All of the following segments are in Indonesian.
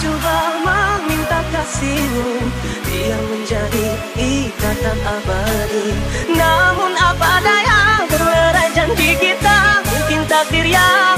coba meminta kasihmu. Biar menjadi ikatan abadi. Namun apa daya berlerai janji kita? Mungkin takdir yang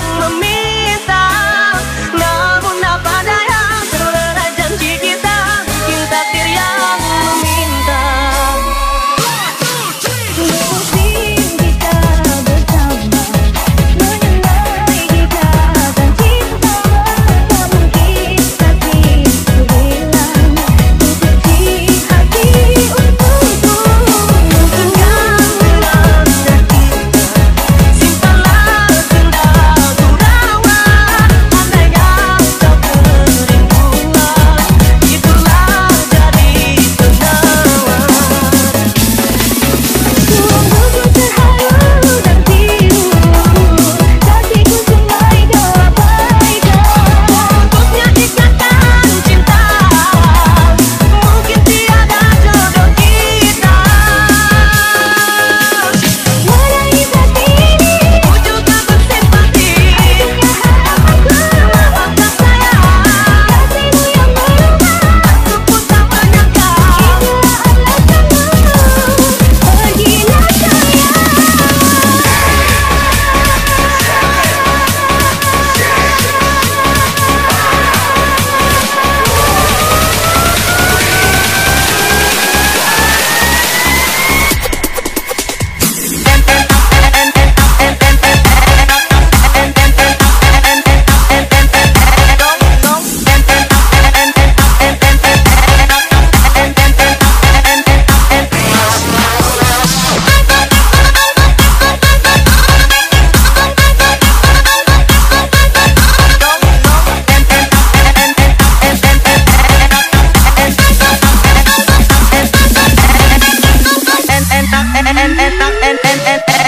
en, en, en, en.